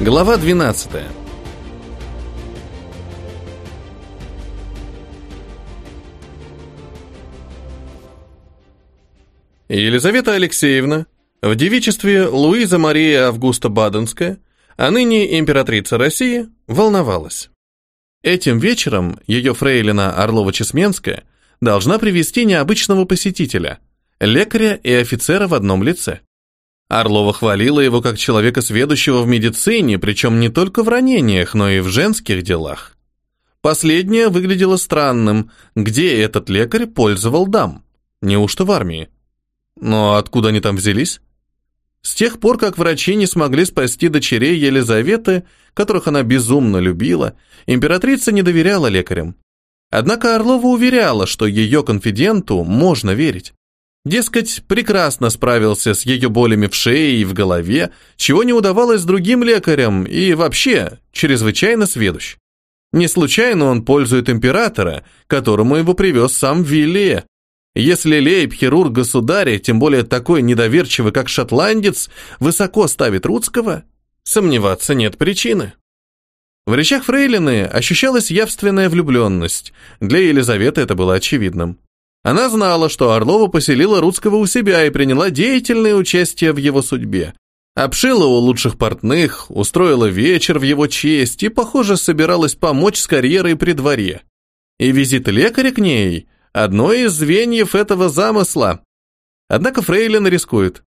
Глава 12. Елизавета Алексеевна, в девичестве Луиза Мария Августа Баденская, а ныне императрица России, волновалась. Этим вечером ее фрейлина Орлова-Чесменская должна привести необычного посетителя, лекаря и офицера в одном лице. Орлова хвалила его как человека, сведущего в медицине, причем не только в ранениях, но и в женских делах. Последнее выглядело странным, где этот лекарь пользовал дам. Неужто в армии? Но откуда они там взялись? С тех пор, как врачи не смогли спасти дочерей Елизаветы, которых она безумно любила, императрица не доверяла лекарям. Однако Орлова уверяла, что ее конфиденту можно верить. Дескать, прекрасно справился с ее болями в шее и в голове, чего не удавалось другим лекарям и вообще чрезвычайно сведущ. Не случайно он пользует императора, которому его привез сам Виллия. Если лейб-хирург государя, тем более такой недоверчивый, как шотландец, высоко ставит Рудского, сомневаться нет причины. В речах Фрейлины ощущалась явственная влюбленность. Для Елизаветы это было очевидным. Она знала, что Орлова поселила Рудского у себя и приняла деятельное участие в его судьбе. Обшила у лучших портных, устроила вечер в его честь и, похоже, собиралась помочь с карьерой при дворе. И визит лекаря к ней – одно из звеньев этого замысла. Однако Фрейлин рискует.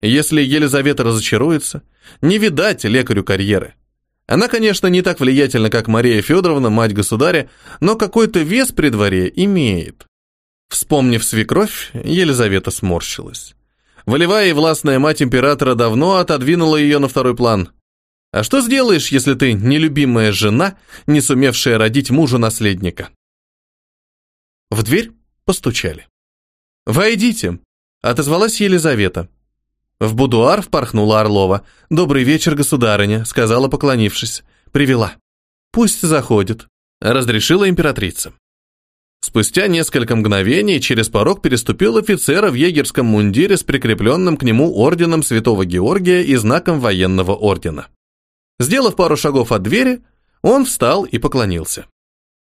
Если Елизавета разочаруется, не видать лекарю карьеры. Она, конечно, не так влиятельна, как Мария Федоровна, мать государя, но какой-то вес при дворе имеет. Вспомнив свекровь, Елизавета сморщилась. Волевая и властная мать императора давно отодвинула ее на второй план. А что сделаешь, если ты нелюбимая жена, не сумевшая родить мужа-наследника? В дверь постучали. «Войдите», — отозвалась Елизавета. В будуар впорхнула Орлова. «Добрый вечер, государыня», — сказала, поклонившись. «Привела». «Пусть заходит», — разрешила императрица. Спустя несколько мгновений через порог переступил офицер в егерском мундире с прикрепленным к нему орденом Святого Георгия и знаком военного ордена. Сделав пару шагов от двери, он встал и поклонился.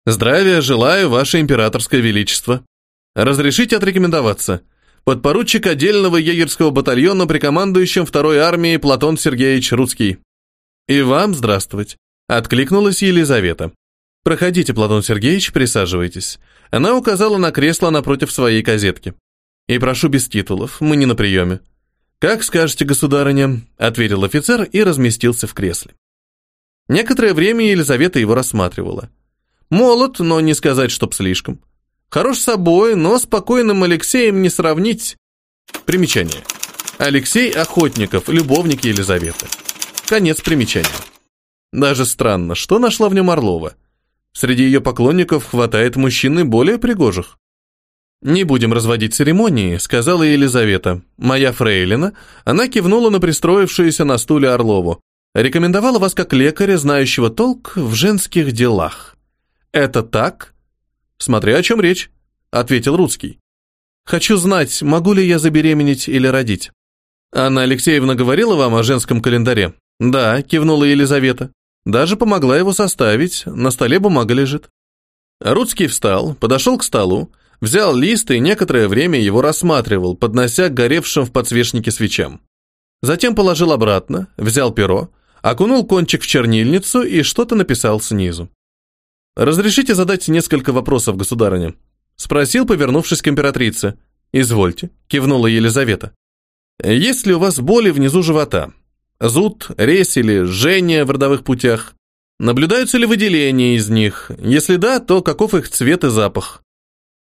«Здравия желаю, Ваше Императорское Величество. Разрешите отрекомендоваться. Подпоручик отдельного егерского батальона при командующем второй армией Платон Сергеевич Рудский. И вам здравствовать», — откликнулась Елизавета. «Проходите, Платон Сергеевич, присаживайтесь». Она указала на кресло напротив своей козетки. «И прошу без титулов, мы не на приеме». «Как скажете, государыня», — ответил офицер и разместился в кресле. Некоторое время Елизавета его рассматривала. Молод, но не сказать, чтоб слишком. Хорош собой, но спокойным Алексеем не сравнить. Примечание. Алексей Охотников, любовник Елизаветы. Конец примечания. Даже странно, что нашла в нем Орлова. Среди ее поклонников хватает мужчин и более пригожих. «Не будем разводить церемонии», — сказала Елизавета. «Моя фрейлина». Она кивнула на пристроившуюся на стуле Орлову. «Рекомендовала вас как лекаря, знающего толк в женских делах». «Это так?» «Смотря о чем речь», — ответил Рудский. «Хочу знать, могу ли я забеременеть или родить». «Анна Алексеевна говорила вам о женском календаре?» «Да», — кивнула Елизавета. Даже помогла его составить, на столе бумага лежит. Рудский встал, подошел к столу, взял лист и некоторое время его рассматривал, поднося к горевшим в подсвечнике свечам. Затем положил обратно, взял перо, окунул кончик в чернильницу и что-то написал снизу. «Разрешите задать несколько вопросов, государыня?» Спросил, повернувшись к императрице. «Извольте», — кивнула Елизавета. «Есть ли у вас боли внизу живота? Зуд, резь или жжение в родовых путях? Наблюдаются ли выделения из них? Если да, то каков их цвет и запах?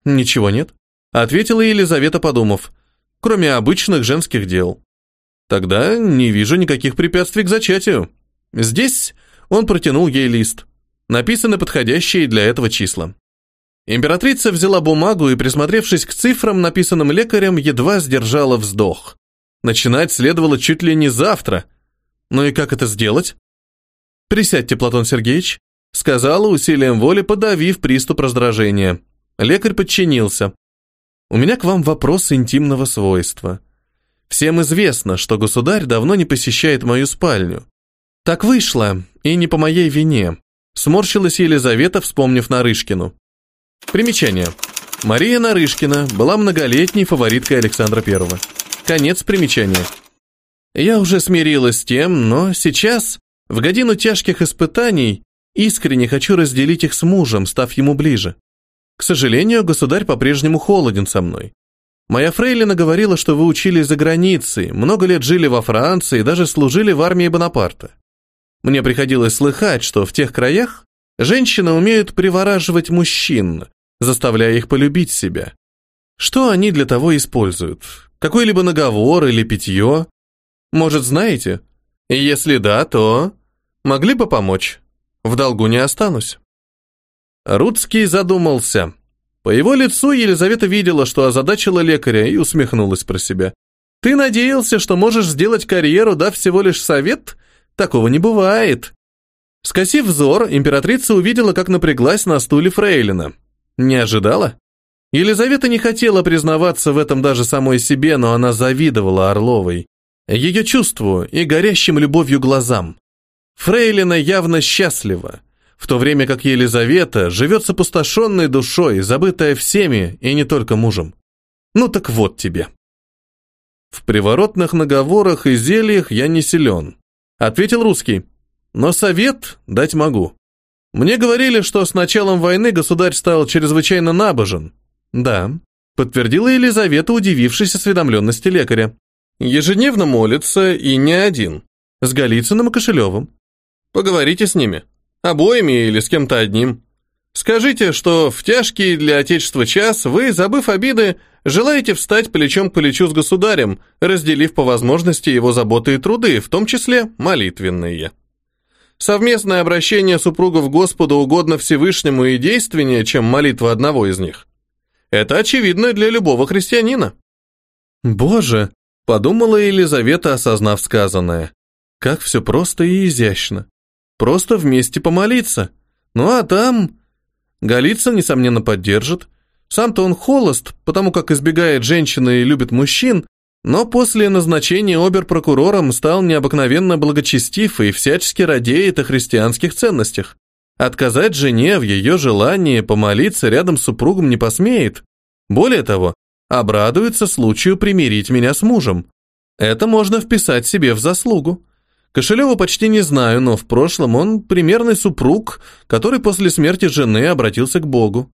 Ничего нет, ответила Елизавета, подумав, кроме обычных женских дел. Тогда не вижу никаких препятствий к зачатию. Здесь он протянул ей лист. Написаны подходящие для этого числа. Императрица взяла бумагу и, присмотревшись к цифрам, написанным лекарем, едва сдержала вздох. Начинать следовало чуть ли не завтра – ну и как это сделать? Присядьте, Платон Сергеевич, сказала усилием воли, подавив приступ раздражения. Лекарь подчинился. У меня к вам вопрос интимного свойства. Всем известно, что государь давно не посещает мою спальню. Так вышло, и не по моей вине. Сморщилась Елизавета, вспомнив Нарышкину. Примечание. Мария Нарышкина была многолетней фавориткой Александра I. Конец примечания. Я уже смирилась с тем, но сейчас, в годину тяжких испытаний, искренне хочу разделить их с мужем, став ему ближе. К сожалению, государь по-прежнему холоден со мной. Моя фрейлина говорила, что вы учились за границей, много лет жили во Франции и даже служили в армии Бонапарта. Мне приходилось слыхать, что в тех краях женщины умеют привораживать мужчин, заставляя их полюбить себя. Что они для того используют? Какой-либо наговор или питье? Может, знаете? Если да, то могли бы помочь. В долгу не останусь. Рудский задумался. По его лицу Елизавета видела, что озадачила лекаря, и усмехнулась про себя. «Ты надеялся, что можешь сделать карьеру, дав всего лишь совет? Такого не бывает». Скосив взор, императрица увидела, как напряглась на стуле Фрейлина. Не ожидала? Елизавета не хотела признаваться в этом даже самой себе, но она завидовала Орловой. Ее чувству и горящим любовью глазам. Фрейлина явно счастлива, в то время как Елизавета живет с опустошенной душой, забытая всеми и не только мужем. Ну так вот тебе. В приворотных наговорах и зельях я не силен, ответил русский, но совет дать могу. Мне говорили, что с началом войны государь стал чрезвычайно набожен. Да, подтвердила Елизавета, удивившись осведомленности лекаря. Ежедневно молится и не один, с Голицыным и Кошелевым. Поговорите с ними, обоими или с кем-то одним. Скажите, что в тяжкий для Отечества час вы, забыв обиды, желаете встать плечом к плечу с государем, разделив по возможности его заботы и труды, в том числе молитвенные. Совместное обращение супругов Господу угодно Всевышнему и действеннее, чем молитва одного из них. Это очевидно для любого христианина. Боже, подумала Елизавета, осознав сказанное. Как все просто и изящно. Просто вместе помолиться. Ну а там... Голицын, несомненно, поддержит. Сам-то он холост, потому как избегает женщины и любит мужчин, но после назначения обер-прокурором стал необыкновенно благочестив и всячески радеет о христианских ценностях. Отказать жене в ее желании помолиться рядом с супругом не посмеет. Более того, обрадуется случаю примирить меня с мужем. Это можно вписать себе в заслугу. Кошелева почти не знаю, но в прошлом он примерный супруг, который после смерти жены обратился к Богу.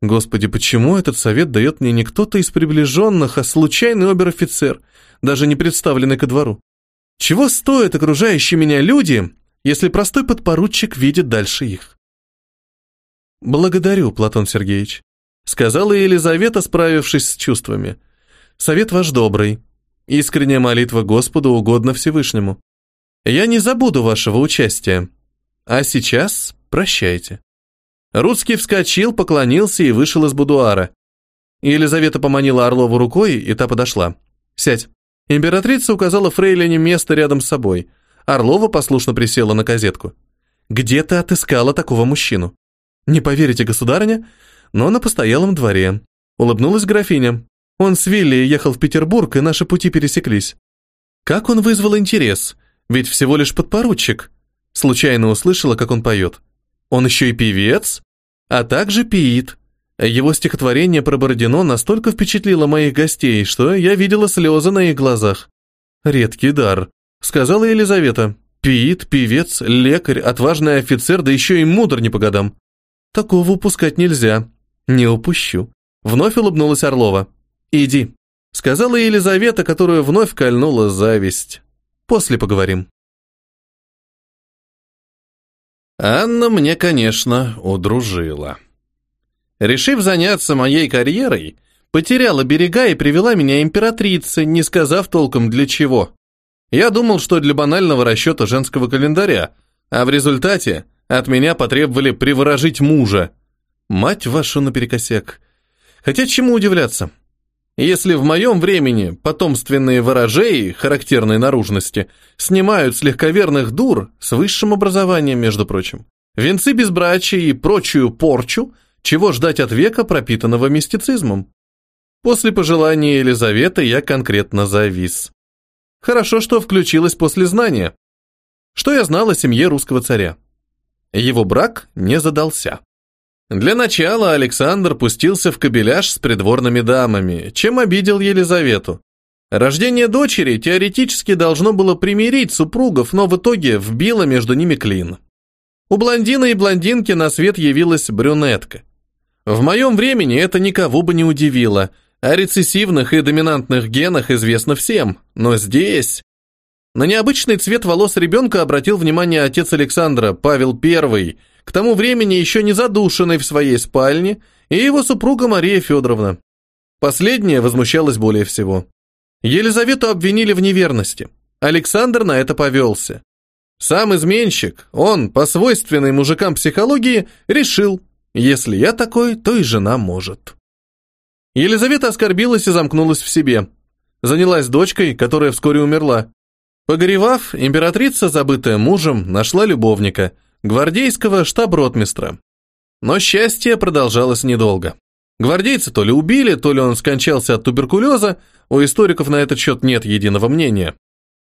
Господи, почему этот совет дает мне не кто-то из приближенных, а случайный обер-офицер, даже не представленный ко двору? Чего стоят окружающие меня люди, если простой подпоручик видит дальше их? Благодарю, Платон Сергеевич, сказала Елизавета, справившись с чувствами. Совет ваш добрый. Искренняя молитва Господу угодно Всевышнему. Я не забуду вашего участия. А сейчас прощайте. Русский вскочил, поклонился и вышел из будуара. Елизавета поманила Орлову рукой, и та подошла. «Сядь». Императрица указала Фрейлине место рядом с собой. Орлова послушно присела на козетку. «Где ты отыскала такого мужчину?» «Не поверите, государыня, но на постоялом дворе». Улыбнулась графиня. «Он с Вилли ехал в Петербург, и наши пути пересеклись». Как он вызвал интерес? Ведь всего лишь подпоручик. Случайно услышала, как он поет. Он еще и певец, а также пиит. Его стихотворение про Бородино настолько впечатлило моих гостей, что я видела слезы на их глазах. «Редкий дар», — сказала Елизавета. «Пиит, певец, лекарь, отважный офицер, да еще и мудр не по годам. Такого упускать нельзя. Не упущу». Вновь улыбнулась Орлова. «Иди», — сказала Елизавета, которую вновь кольнула зависть. «После поговорим». Анна мне, конечно, удружила. Решив заняться моей карьерой, потеряла берега и привела меня императрица, не сказав толком для чего. Я думал, что для банального расчета женского календаря, а в результате от меня потребовали приворожить мужа. Мать вашу наперекосяк. Хотя чему удивляться? Если в моем времени потомственные ворожеи характерной наружности снимают с легковерных дур с высшим образованием, между прочим, венцы безбрачия и прочую порчу, чего ждать от века, пропитанного мистицизмом? После пожелания Елизаветы я конкретно завис. Хорошо, что включилась после знания. Что я знал о семье русского царя? Его брак не задался. Для начала Александр пустился в кабеляж с придворными дамами, чем обидел Елизавету. Рождение дочери теоретически должно было примирить супругов, но в итоге вбило между ними клин. У блондина и блондинки на свет явилась брюнетка. В моем времени это никого бы не удивило. О рецессивных и доминантных генах известно всем, но здесь... На необычный цвет волос ребенка обратил внимание отец Александра, Павел I, к тому времени еще не задушенный в своей спальне, и его супруга Мария Федоровна. Последняя возмущалась более всего. Елизавету обвинили в неверности. Александр на это повелся. Сам изменщик, он, по свойственной мужикам психологии, решил, если я такой, то и жена может. Елизавета оскорбилась и замкнулась в себе. Занялась дочкой, которая вскоре умерла. Погоревав, императрица, забытая мужем, нашла любовника, гвардейского штаб-ротмистра. Но счастье продолжалось недолго. Гвардейца то ли убили, то ли он скончался от туберкулеза, у историков на этот счет нет единого мнения.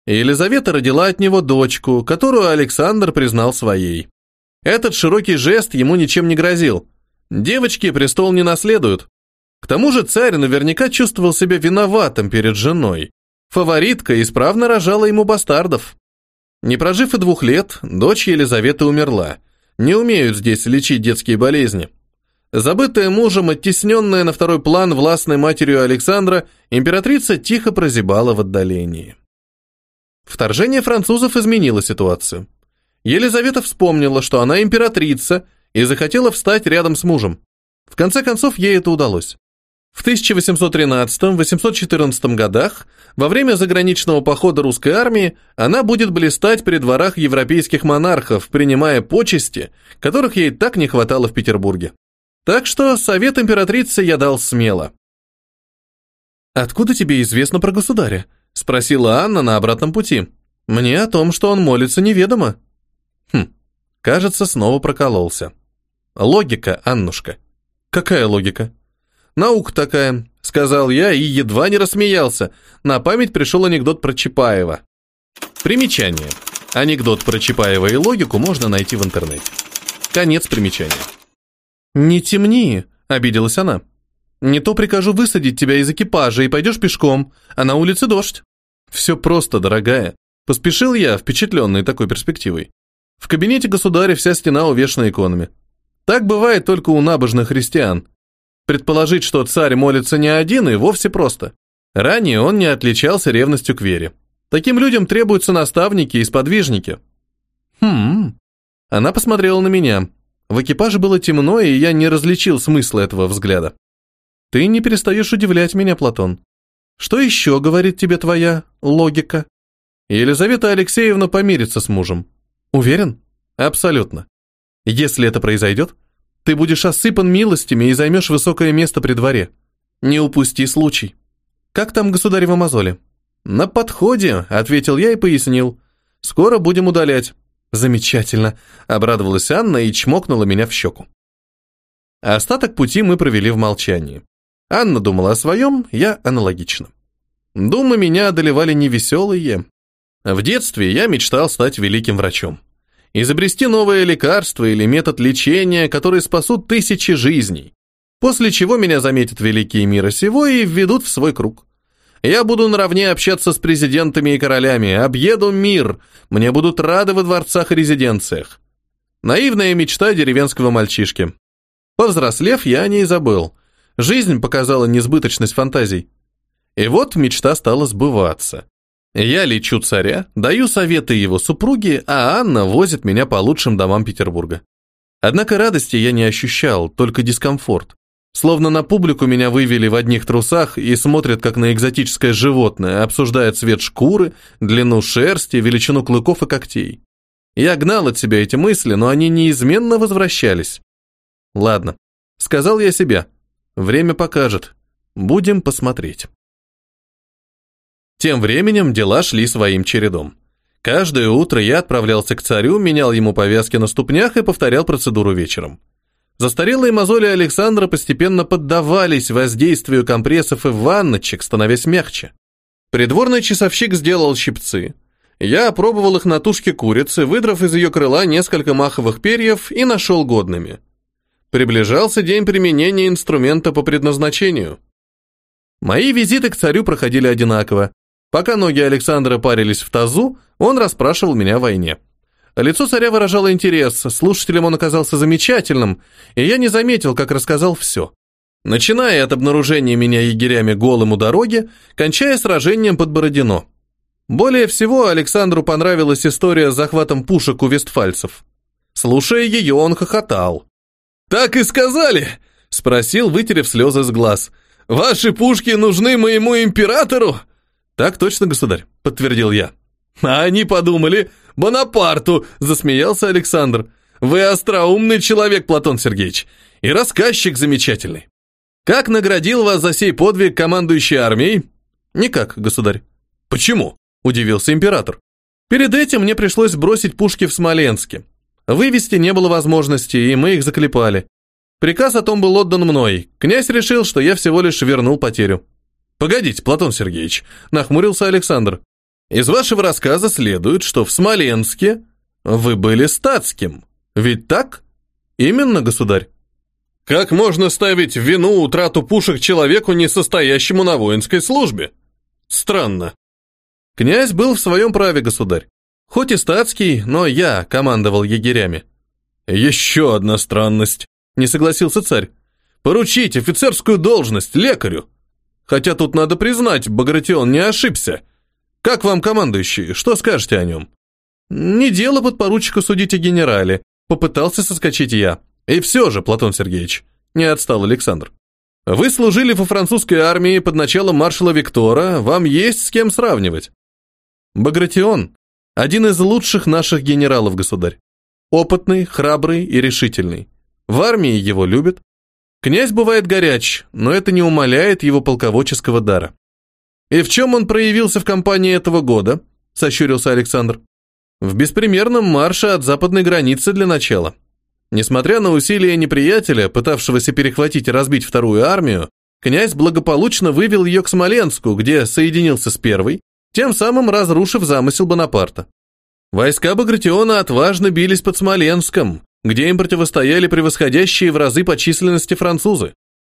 Елизавета родила от него дочку, которую Александр признал своей. Этот широкий жест ему ничем не грозил. Девочки престол не наследуют. К тому же царь наверняка чувствовал себя виноватым перед женой. Фаворитка исправно рожала ему бастардов. Не прожив и двух лет, дочь Елизаветы умерла. Не умеют здесь лечить детские болезни. Забытая мужем, оттесненная на второй план властной матерью Александра, императрица тихо прозябала в отдалении. Вторжение французов изменило ситуацию. Елизавета вспомнила, что она императрица, и захотела встать рядом с мужем. В конце концов, ей это удалось. В 1813-814 годах, во время заграничного похода русской армии, она будет блистать при дворах европейских монархов, принимая почести, которых ей так не хватало в Петербурге. Так что совет императрицы я дал смело. «Откуда тебе известно про государя?» Спросила Анна на обратном пути. Мне о том, что он молится, неведомо. Хм, кажется, снова прокололся. Логика, Аннушка. Какая логика? Наука такая, сказал я и едва не рассмеялся. На память пришел анекдот про Чапаева. Примечание. Анекдот про Чапаева и логику можно найти в интернете. Конец примечания. «Не темни», — обиделась она. «Не то прикажу высадить тебя из экипажа и пойдешь пешком, а на улице дождь». Все просто, дорогая. Поспешил я, впечатленный такой перспективой. В кабинете государя вся стена увешана иконами. Так бывает только у набожных христиан. Предположить, что царь молится не один, и вовсе просто. Ранее он не отличался ревностью к вере. Таким людям требуются наставники и сподвижники. Хм. Она посмотрела на меня. В экипаже было темно, и я не различил смысла этого взгляда. Ты не перестаешь удивлять меня, Платон. Что еще говорит тебе твоя логика? Елизавета Алексеевна помирится с мужем. Уверен? Абсолютно. Если это произойдет, ты будешь осыпан милостями и займешь высокое место при дворе. Не упусти случай. Как там государева мозоли? На подходе, ответил я и пояснил. Скоро будем удалять. Замечательно, обрадовалась Анна и чмокнула меня в щеку. Остаток пути мы провели в молчании. Анна думала о своем, я аналогично. Думы меня одолевали невеселые. В детстве я мечтал стать великим врачом. Изобрести новое лекарство или метод лечения, которые спасут тысячи жизней. После чего меня заметят великие мира сего и введут в свой круг. Я буду наравне общаться с президентами и королями, объеду мир, мне будут рады во дворцах и резиденциях. Наивная мечта деревенского мальчишки. Повзрослев, я о ней забыл – Жизнь показала несбыточность фантазий. И вот мечта стала сбываться. Я лечу царя, даю советы его супруге, а Анна возит меня по лучшим домам Петербурга. Однако радости я не ощущал, только дискомфорт. Словно на публику меня вывели в одних трусах и смотрят как на экзотическое животное, обсуждая цвет шкуры, длину шерсти, величину клыков и когтей. Я гнал от себя эти мысли, но они неизменно возвращались. Ладно, сказал я себе, Время покажет. Будем посмотреть. Тем временем дела шли своим чередом. Каждое утро я отправлялся к царю, менял ему повязки на ступнях и повторял процедуру вечером. Застарелые мозоли Александра постепенно поддавались воздействию компрессов и ванночек, становясь мягче. Придворный часовщик сделал щипцы. Я опробовал их на тушке курицы, выдрав из ее крыла несколько маховых перьев и нашел годными. Приближался день применения инструмента по предназначению. Мои визиты к царю проходили одинаково. Пока ноги Александра парились в тазу, он расспрашивал меня о войне. Лицо царя выражало интерес, слушателем он оказался замечательным, и я не заметил, как рассказал все. Начиная от обнаружения меня егерями голым у дороги, кончая сражением под Бородино. Более всего Александру понравилась история с захватом пушек у вестфальцев. Слушая ее, он хохотал. «Так и сказали?» — спросил, вытерев слезы с глаз. «Ваши пушки нужны моему императору?» «Так точно, государь», — подтвердил я. «А они подумали, Бонапарту!» – засмеялся Александр. «Вы остроумный человек, Платон Сергеевич, и рассказчик замечательный. Как наградил вас за сей подвиг командующий армией?» «Никак, государь». «Почему?» – удивился император. «Перед этим мне пришлось бросить пушки в Смоленске. Вывести не было возможности, и мы их заклепали. Приказ о том был отдан мной. Князь решил, что я всего лишь вернул потерю». «Погодите, Платон Сергеевич», – нахмурился Александр. Из вашего рассказа следует, что в Смоленске вы были статским. Ведь так? Именно, государь. Как можно ставить в вину утрату пушек человеку, не состоящему на воинской службе? Странно. Князь был в своем праве, государь. Хоть и статский, но я командовал егерями. Еще одна странность, не согласился царь. Поручить офицерскую должность лекарю. Хотя тут надо признать, Багратион не ошибся. Как вам командующий? Что скажете о нем?» «Не дело подпоручика судить о генерале», — попытался соскочить я. «И все же, Платон Сергеевич», — не отстал Александр. «Вы служили во французской армии под началом маршала Виктора, вам есть с кем сравнивать». Багратион — один из лучших наших генералов, государь. Опытный, храбрый и решительный. В армии его любят. Князь бывает горяч, но это не умаляет его полководческого дара. «И в чем он проявился в кампании этого года?» – сощурился Александр. «В беспримерном марше от западной границы для начала. Несмотря на усилия неприятеля, пытавшегося перехватить и разбить вторую армию, князь благополучно вывел ее к Смоленску, где соединился с первой, тем самым разрушив замысел Бонапарта. Войска Багратиона отважно бились под Смоленском, где им противостояли превосходящие в разы по численности французы.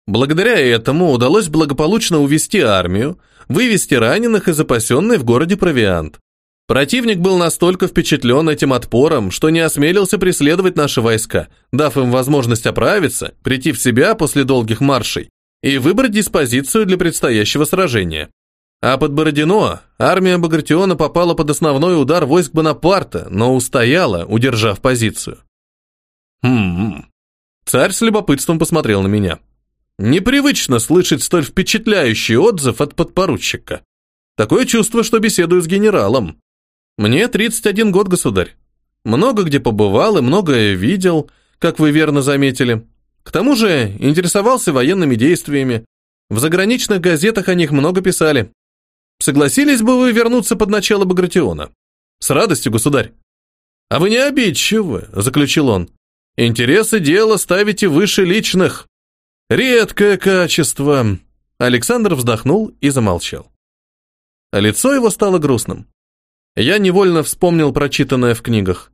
Благодаря этому удалось благополучно увести армию, вывести раненых и запасенный в городе провиант. Противник был настолько впечатлен этим отпором, что не осмелился преследовать наши войска, дав им возможность оправиться, прийти в себя после долгих маршей и выбрать диспозицию для предстоящего сражения. А под Бородино армия Багратиона попала под основной удар войск Бонапарта, но устояла, удержав позицию. Хм. Царь с любопытством посмотрел на меня. Непривычно слышать столь впечатляющий отзыв от подпоручика. Такое чувство, что беседую с генералом. Мне 31 год, государь. Много где побывал и многое видел, как вы верно заметили. К тому же интересовался военными действиями. В заграничных газетах о них много писали. Согласились бы вы вернуться под начало Багратиона? С радостью, государь. А вы не обидчивы, заключил он. Интересы дела ставите выше личных. Редкое качество. Александр вздохнул и замолчал. Лицо его стало грустным. Я невольно вспомнил прочитанное в книгах.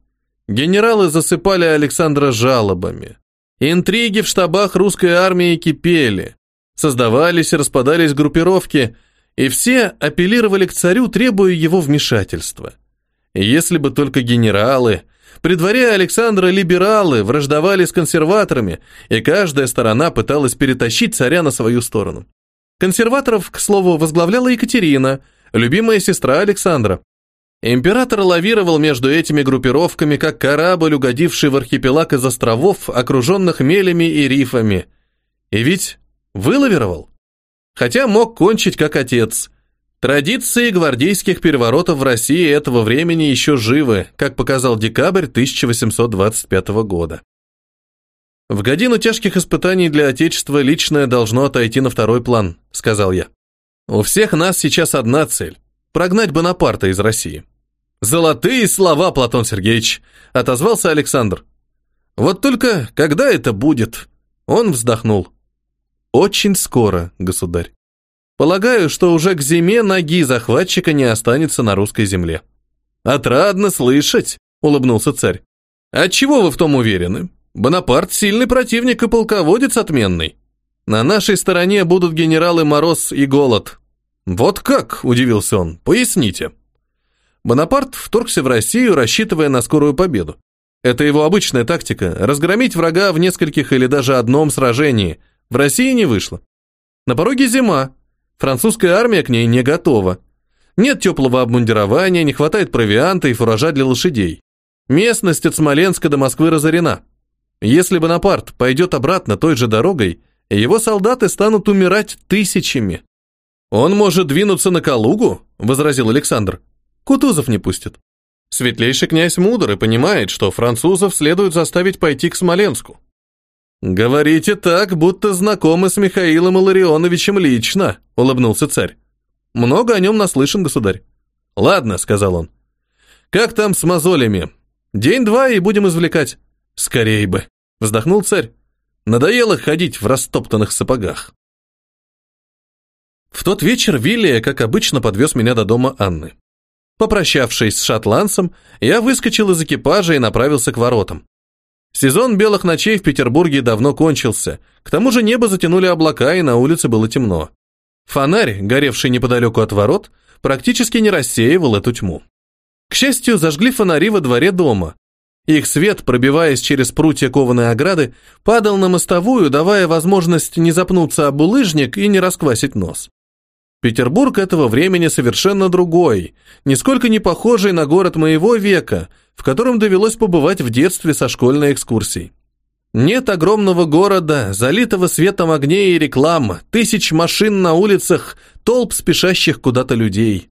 Генералы засыпали Александра жалобами. Интриги в штабах русской армии кипели. Создавались и распадались группировки, и все апеллировали к царю, требуя его вмешательства. Если бы только генералы, при дворе Александра либералы враждовали с консерваторами, и каждая сторона пыталась перетащить царя на свою сторону. Консерваторов, к слову, возглавляла Екатерина, любимая сестра Александра. Император лавировал между этими группировками, как корабль, угодивший в архипелаг из островов, окруженных мелями и рифами. И ведь вылавировал. Хотя мог кончить как отец, Традиции гвардейских переворотов в России этого времени еще живы, как показал декабрь 1825 года. В годину тяжких испытаний для Отечества личное должно отойти на второй план, сказал я. У всех нас сейчас одна цель – прогнать Бонапарта из России. Золотые слова, Платон Сергеевич, отозвался Александр. Вот только когда это будет? Он вздохнул. Очень скоро, государь. Полагаю, что уже к зиме ноги захватчика не останется на русской земле. Отрадно слышать, улыбнулся царь. Отчего вы в том уверены? Бонапарт сильный противник и полководец отменный. На нашей стороне будут генералы Мороз и Голод. Вот как, удивился он. Поясните. Бонапарт вторгся в Россию, рассчитывая на скорую победу. Это его обычная тактика – разгромить врага в нескольких или даже одном сражении. В России не вышло. На пороге зима. Французская армия к ней не готова. Нет теплого обмундирования, не хватает провианта и фуража для лошадей. Местность от Смоленска до Москвы разорена. Если Бонапарт пойдет обратно той же дорогой, его солдаты станут умирать тысячами. «Он может двинуться на Калугу?» – возразил Александр. «Кутузов не пустит. Светлейший князь мудр и понимает, что французов следует заставить пойти к Смоленску. «Говорите так, будто знакомы с Михаилом Илларионовичем лично», — улыбнулся царь. «Много о нем наслышан, государь». «Ладно», — сказал он. «Как там с мозолями? День-два и будем извлекать». «Скорей бы», — вздохнул царь. «Надоело ходить в растоптанных сапогах». В тот вечер Вилли, как обычно, подвез меня до дома Анны. Попрощавшись с шотландцем, я выскочил из экипажа и направился к воротам. Сезон белых ночей в Петербурге давно кончился, к тому же небо затянули облака и на улице было темно. Фонарь, горевший неподалеку от ворот, практически не рассеивал эту тьму. К счастью, зажгли фонари во дворе дома. Их свет, пробиваясь через прутья кованой ограды, падал на мостовую, давая возможность не запнуться об улыжник и не расквасить нос. Петербург этого времени совершенно другой, нисколько не похожий на город моего века, в котором довелось побывать в детстве со школьной экскурсией. Нет огромного города, залитого светом огней и реклам, тысяч машин на улицах, толп спешащих куда-то людей.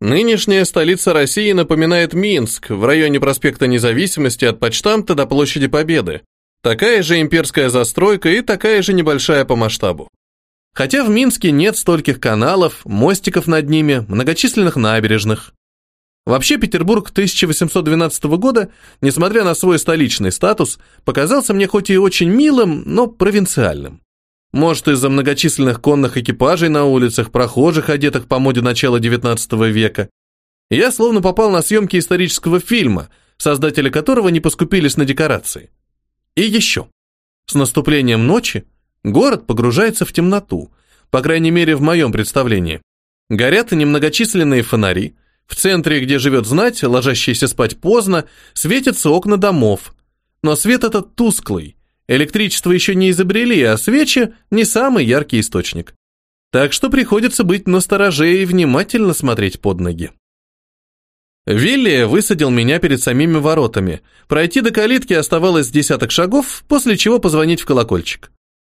Нынешняя столица России напоминает Минск, в районе проспекта Независимости от Почтамта до Площади Победы. Такая же имперская застройка и такая же небольшая по масштабу. Хотя в Минске нет стольких каналов, мостиков над ними, многочисленных набережных. Вообще Петербург 1812 года, несмотря на свой столичный статус, показался мне хоть и очень милым, но провинциальным. Может, из-за многочисленных конных экипажей на улицах, прохожих, одетых по моде начала XIX века. Я словно попал на съемки исторического фильма, создатели которого не поскупились на декорации. И еще. С наступлением ночи Город погружается в темноту, по крайней мере в моем представлении. Горят немногочисленные фонари, в центре, где живет знать, ложащийся спать поздно, светятся окна домов. Но свет этот тусклый, электричество еще не изобрели, а свечи не самый яркий источник. Так что приходится быть настороже и внимательно смотреть под ноги. Вилли высадил меня перед самими воротами. Пройти до калитки оставалось десяток шагов, после чего позвонить в колокольчик.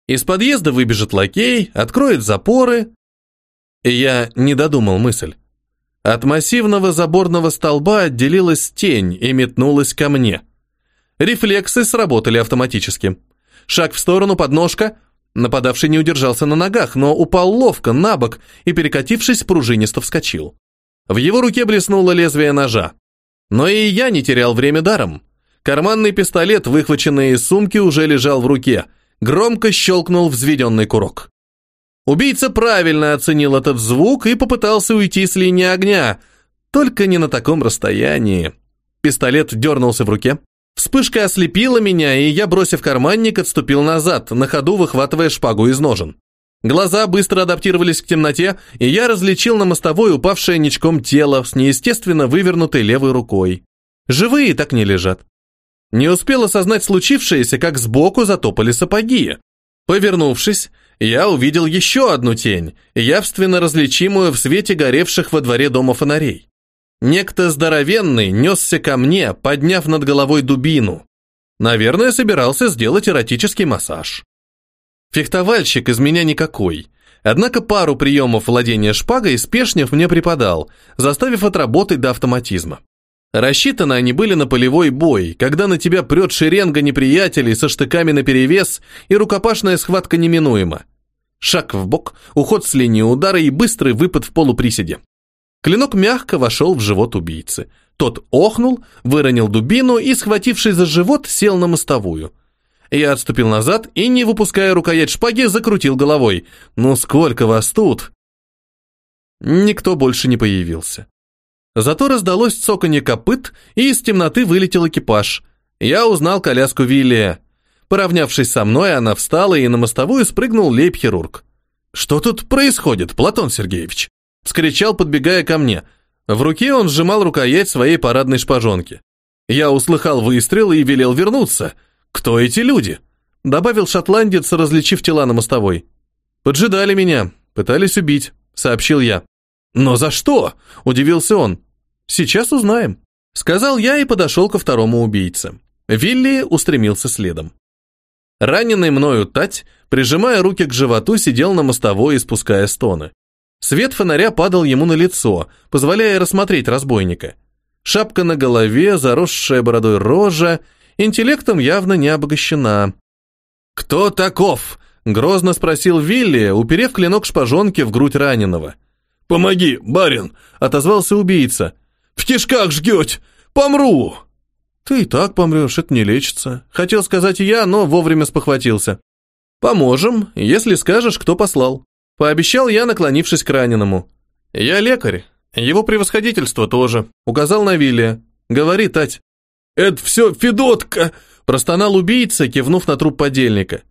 Из подъезда выбежит лакей, откроет запоры. И я не додумал мысль. От массивного заборного столба отделилась тень и метнулась ко мне. Рефлексы сработали автоматически. Шаг в сторону, подножка. Нападавший не удержался на ногах, но упал ловко, на бок и, перекатившись, пружинисто вскочил. В его руке блеснуло лезвие ножа. Но и я не терял время даром. Карманный пистолет, выхваченный из сумки, уже лежал в руке – Громко щелкнул взведенный курок. Убийца правильно оценил этот звук и попытался уйти с линии огня, только не на таком расстоянии. Пистолет дернулся в руке. Вспышка ослепила меня, и я, бросив карманник, отступил назад, на ходу выхватывая шпагу из ножен. Глаза быстро адаптировались к темноте, и я различил на мостовой упавшее ничком тело с неестественно вывернутой левой рукой. Живые так не лежат. Не успел осознать случившееся, как сбоку затопали сапоги. Повернувшись, я увидел еще одну тень, явственно различимую в свете горевших во дворе дома фонарей. Некто здоровенный несся ко мне, подняв над головой дубину. Наверное, собирался сделать эротический массаж. Фехтовальщик из меня никакой. Однако пару приемов владения шпагой Спешнев мне преподал, заставив отработать до автоматизма. Рассчитаны они были на полевой бой, когда на тебя прет шеренга неприятелей со штыками наперевес, и рукопашная схватка неминуема. Шаг в бок, уход с линии удара и быстрый выпад в полуприседе. Клинок мягко вошел в живот убийцы. Тот охнул, выронил дубину и, схватившись за живот, сел на мостовую. Я отступил назад и, не выпуская рукоять шпаги, закрутил головой. «Ну сколько вас тут?» Никто больше не появился. Зато раздалось цоканье копыт, и из темноты вылетел экипаж. Я узнал коляску Виллия. Поравнявшись со мной, она встала, и на мостовую спрыгнул лейб-хирург. «Что тут происходит, Платон Сергеевич?» — вскричал, подбегая ко мне. В руке он сжимал рукоять своей парадной шпажонки. Я услыхал выстрел и велел вернуться. «Кто эти люди?» — добавил шотландец, различив тела на мостовой. «Поджидали меня, пытались убить», — сообщил я. «Но за что?» — удивился он. «Сейчас узнаем», — сказал я и подошел ко второму убийце. Вилли устремился следом. Раненый мною Тать, прижимая руки к животу, сидел на мостовой, испуская стоны. Свет фонаря падал ему на лицо, позволяя рассмотреть разбойника. Шапка на голове, заросшая бородой рожа, интеллектом явно не обогащена. «Кто таков?» — грозно спросил Вилли, уперев клинок шпажонки в грудь раненого. «Помоги, барин!» — отозвался убийца. «В кишках жгете! Помру!» «Ты и так помрешь, это не лечится», — хотел сказать я, но вовремя спохватился. «Поможем, если скажешь, кто послал». Пообещал я, наклонившись к раненому. «Я лекарь. Его превосходительство тоже», — указал на Вилли. «Говори, Тать». «Это все Федотка!» — простонал убийца, кивнув на труп подельника.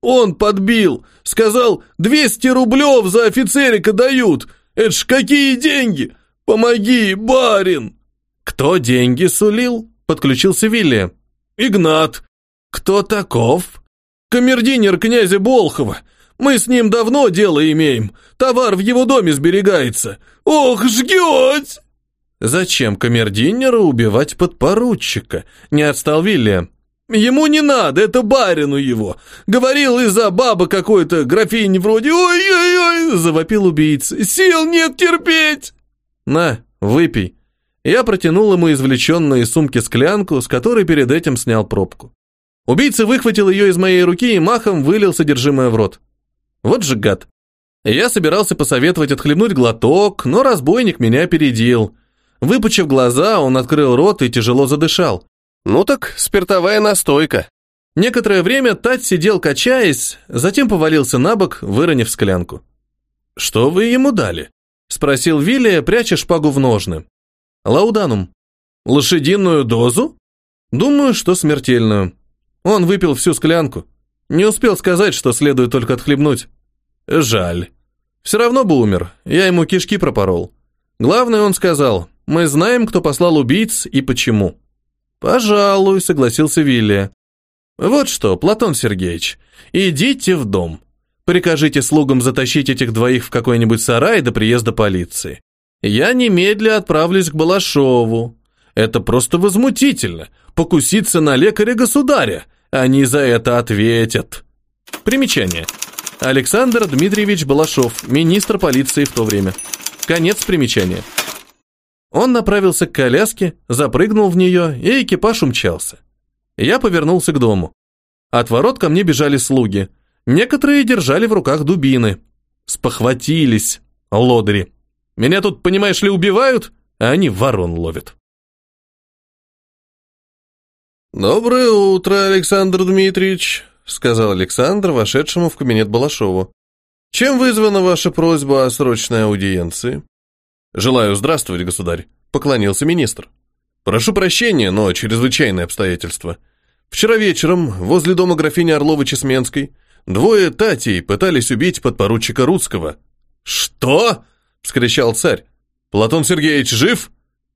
«Он подбил! Сказал, 200 рублев за офицерика дают! Это ж какие деньги! Помоги, барин!» «Кто деньги сулил?» Подключился Вилли. «Игнат». «Кто таков?» «Камердинер князя Болхова. Мы с ним давно дело имеем. Товар в его доме сберегается. Ох, жгет!» «Зачем камердинеру убивать подпоручика?» Не отстал Вилли. «Ему не надо, это барину его. Говорил из-за бабы какой-то графини вроде «Ой-ой-ой!» Завопил убийца. «Сил нет терпеть!» «На, выпей». Я протянул ему извлеченную из сумки склянку, с которой перед этим снял пробку. Убийца выхватил ее из моей руки и махом вылил содержимое в рот. Вот же гад. Я собирался посоветовать отхлебнуть глоток, но разбойник меня опередил. Выпучив глаза, он открыл рот и тяжело задышал. Ну так, спиртовая настойка. Некоторое время Тать сидел качаясь, затем повалился на бок, выронив склянку. «Что вы ему дали?» — спросил Вилли, пряча шпагу в ножны. Лауданум. Лошадиную дозу? Думаю, что смертельную. Он выпил всю склянку. Не успел сказать, что следует только отхлебнуть. Жаль. Все равно бы умер. Я ему кишки пропорол. Главное, он сказал, мы знаем, кто послал убийц и почему. Пожалуй, согласился Вилли. Вот что, Платон Сергеевич, идите в дом. Прикажите слугам затащить этих двоих в какой-нибудь сарай до приезда полиции. Я немедля отправлюсь к Балашову. Это просто возмутительно. Покуситься на лекаря-государя. Они за это ответят. Примечание. Александр Дмитриевич Балашов, министр полиции в то время. Конец примечания. Он направился к коляске, запрыгнул в нее, и экипаж умчался. Я повернулся к дому. От ворот ко мне бежали слуги. Некоторые держали в руках дубины. Спохватились, лодыри. Меня тут, понимаешь ли, убивают, а они ворон ловят. «Доброе утро, Александр Дмитриевич», — сказал Александр, вошедшему в кабинет Балашову. «Чем вызвана ваша просьба о срочной аудиенции?» «Желаю здравствовать, государь», — поклонился министр. «Прошу прощения, но чрезвычайные обстоятельства. Вчера вечером возле дома графини Орловой-Чесменской двое татей пытались убить подпоручика Рудского». «Что?» — вскричал царь. «Платон Сергеевич жив?»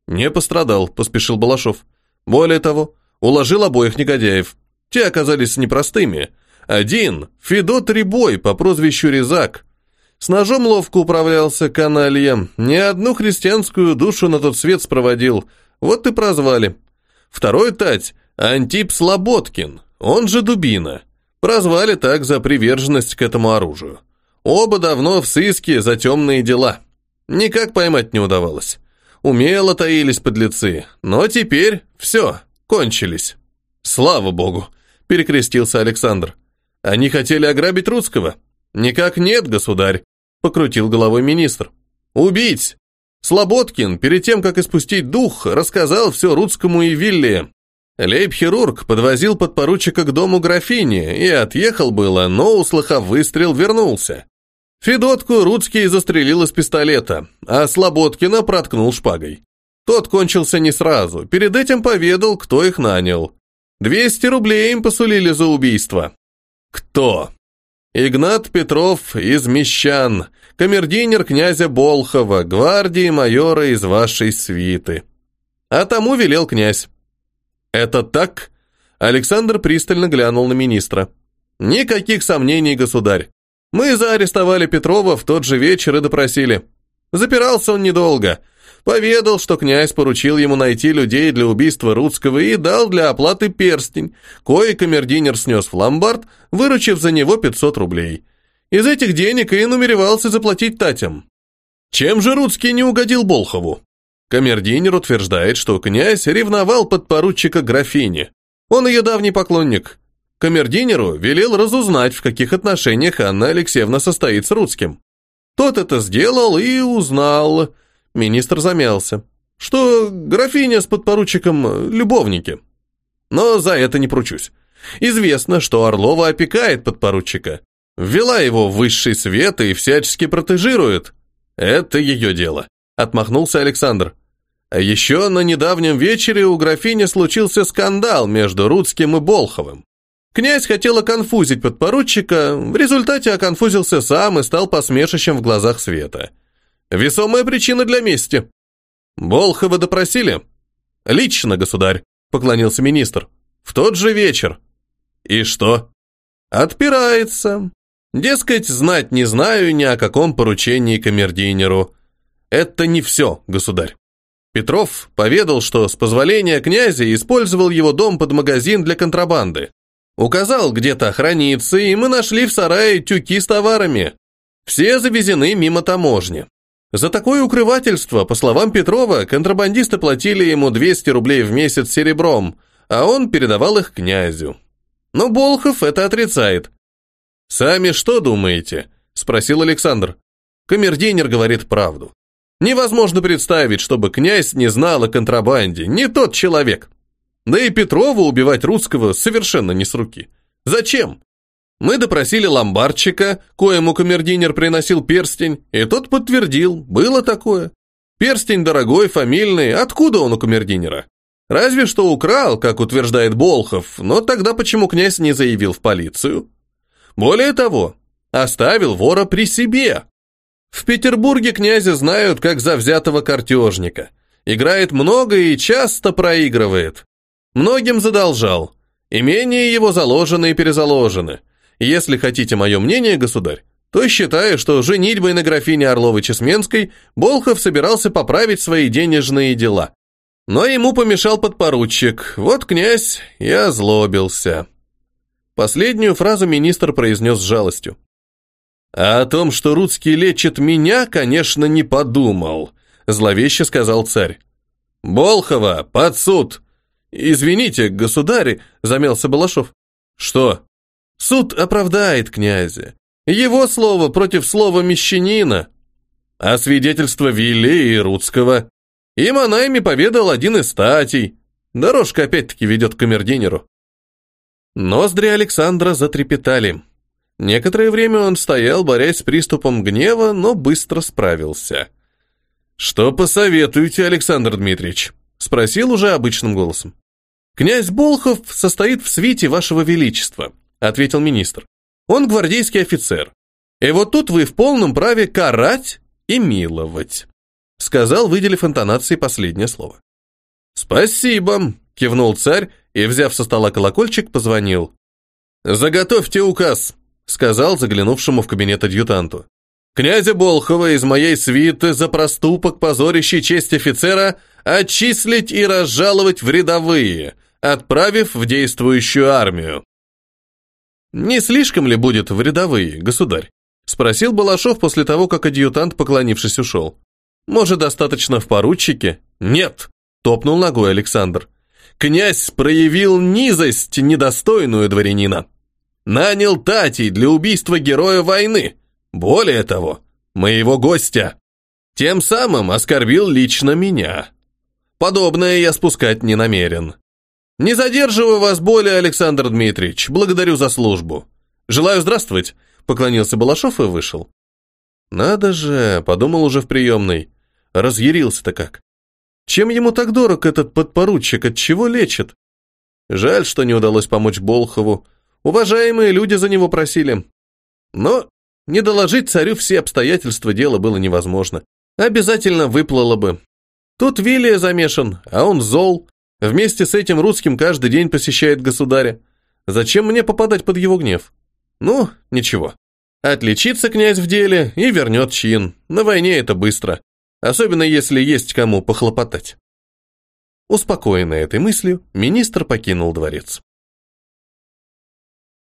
«Не пострадал», — поспешил Балашов. «Более того, уложил обоих негодяев. Те оказались непростыми. Один — Федот Рябой по прозвищу Резак. С ножом ловко управлялся канальем, ни одну христианскую душу на тот свет спроводил. Вот и прозвали. Второй тать — Антип Слободкин, он же Дубина. Прозвали так за приверженность к этому оружию. Оба давно в сыске за темные дела». Никак поймать не удавалось. Умело таились подлецы, но теперь все, кончились. Слава богу, перекрестился Александр. Они хотели ограбить русского. Никак нет, государь, покрутил головой министр. Убить! Слободкин, перед тем, как испустить дух, рассказал все Рудскому и Вилле. Лейб-хирург подвозил подпоручика к дому графини и отъехал было, но, услыхав выстрел, вернулся. Федотку Рудский застрелил из пистолета, а Слободкина проткнул шпагой. Тот кончился не сразу, перед этим поведал, кто их нанял. 200 рублей им посулили за убийство. Кто? Игнат Петров из Мещан, камердинер князя Болхова, гвардии майора из вашей свиты. А тому велел князь. Это так? Александр пристально глянул на министра. Никаких сомнений, государь. Мы заарестовали Петрова в тот же вечер и допросили. Запирался он недолго. Поведал, что князь поручил ему найти людей для убийства Рудского и дал для оплаты перстень, кое камердинер снес в ломбард, выручив за него 500 рублей. Из этих денег и намеревался заплатить Татям. Чем же Рудский не угодил Болхову? Камердинер утверждает, что князь ревновал подпоручика графине. Он ее давний поклонник. Камердинеру велел разузнать, в каких отношениях Анна Алексеевна состоит с Рудским. Тот это сделал и узнал. Министр замялся, что графиня с подпоручиком любовники. Но за это не пручусь. Известно, что Орлова опекает подпоручика. Ввела его в высший свет и всячески протежирует. Это ее дело, отмахнулся Александр. Еще на недавнем вечере у графини случился скандал между Рудским и Болховым. Князь хотел оконфузить подпоручика, в результате оконфузился сам и стал посмешищем в глазах света. Весомая причина для мести. Болхова допросили? Лично, государь, поклонился министр. В тот же вечер. И что? Отпирается. Дескать, знать не знаю ни о каком поручении камердинеру. Это не все, государь. Петров поведал, что с позволения князя использовал его дом под магазин для контрабанды. Указал где-то хранится, и мы нашли в сарае тюки с товарами. Все завезены мимо таможни. За такое укрывательство, по словам Петрова, контрабандисты платили ему 200 рублей в месяц серебром, а он передавал их князю. Но Болхов это отрицает. «Сами что думаете?» – спросил Александр. Камердинер говорит правду. Невозможно представить, чтобы князь не знал о контрабанде, не тот человек. Да и Петрова убивать русского совершенно не с руки. Зачем? Мы допросили ломбардчика, коему камердинер приносил перстень, и тот подтвердил, было такое. Перстень дорогой, фамильный, откуда он у камердинера? Разве что украл, как утверждает Болхов, но тогда почему князь не заявил в полицию? Более того, оставил вора при себе. В Петербурге князя знают как завзятого картежника. Играет много и часто проигрывает. Многим задолжал. Имения его заложены и перезаложены. Если хотите мое мнение, государь, то считаю, что женитьбой на графине Орловой-Чесменской Болхов собирался поправить свои денежные дела. Но ему помешал подпоручик. Вот князь и озлобился. Последнюю фразу министр произнес с жалостью. А о том, что Рудский лечит меня, конечно, не подумал, зловеще сказал царь. Болхова, под суд. Извините, государь, замялся Балашов. Что? Суд оправдает князя. Его слово против слова мещанина. А свидетельство Вилли и Рудского? Им она ими поведал один из статей. Дорожка опять-таки ведет к камердинеру. Ноздри Александра затрепетали. Некоторое время он стоял, борясь с приступом гнева, но быстро справился. «Что посоветуете, Александр Дмитриевич?» — спросил уже обычным голосом. «Князь Болхов состоит в свите вашего величества», — ответил министр. «Он гвардейский офицер. И вот тут вы в полном праве карать и миловать», — сказал, выделив интонацией последнее слово. «Спасибо», — кивнул царь и, взяв со стола колокольчик, позвонил. «Заготовьте указ», сказал заглянувшему в кабинет адъютанту. «Князя Болхова из моей свиты за проступок, позорящий честь офицера, отчислить и разжаловать в рядовые, отправив в действующую армию». «Не слишком ли будет в рядовые, государь?» спросил Балашов после того, как адъютант, поклонившись, ушел. «Может, достаточно в поручике?» «Нет!» — топнул ногой Александр. «Князь проявил низость, недостойную дворянина» нанял Татей для убийства героя войны. Более того, моего гостя. Тем самым оскорбил лично меня. Подобное я спускать не намерен. Не задерживаю вас более, Александр Дмитриевич. Благодарю за службу. Желаю здравствовать, поклонился Балашов и вышел. Надо же, подумал уже в приемной. Разъярился-то как. Чем ему так дорог этот подпоручик, от чего лечит? Жаль, что не удалось помочь Болхову. Уважаемые люди за него просили. Но не доложить царю все обстоятельства дела было невозможно. Обязательно выплыло бы. Тут Вилия замешан, а он зол. Вместе с этим русским каждый день посещает государя. Зачем мне попадать под его гнев? Ну, ничего. Отличится князь в деле и вернет чин. На войне это быстро. Особенно если есть кому похлопотать. Успокоенный этой мыслью, министр покинул дворец.